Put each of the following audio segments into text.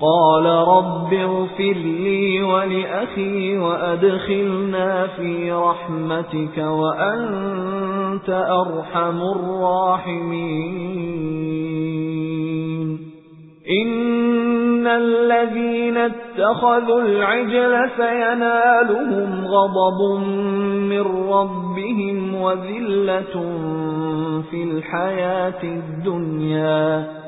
قَالَ رَبِّ اغْفِرْ لِي وَلِأَخِي وَأَدْخِلْنَا فِي رَحْمَتِكَ وَأَنْتَ أَرْحَمُ الرَّاحِمِينَ. إِنَّ الَّذِينَ اتَّخَذُوا الْعِجْلَ سَيَنَالُهُمْ غَضَبٌ مِّن رَّبِّهِمْ وَذِلَّةٌ فِي الْحَيَاةِ الدُّنْيَا.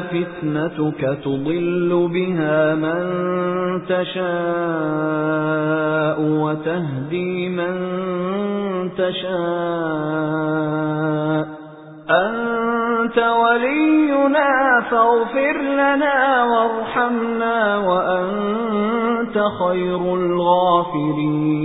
فِتْنَتُكَ تُضِلُّ بِهَا مَن تَشَاءُ وَتَهْدِي مَن تَشَاءُ أَنْتَ وَلِيُّنَا فَاغْفِرْ لَنَا وَارْحَمْنَا وَأَنْتَ خَيْرُ الْغَافِرِينَ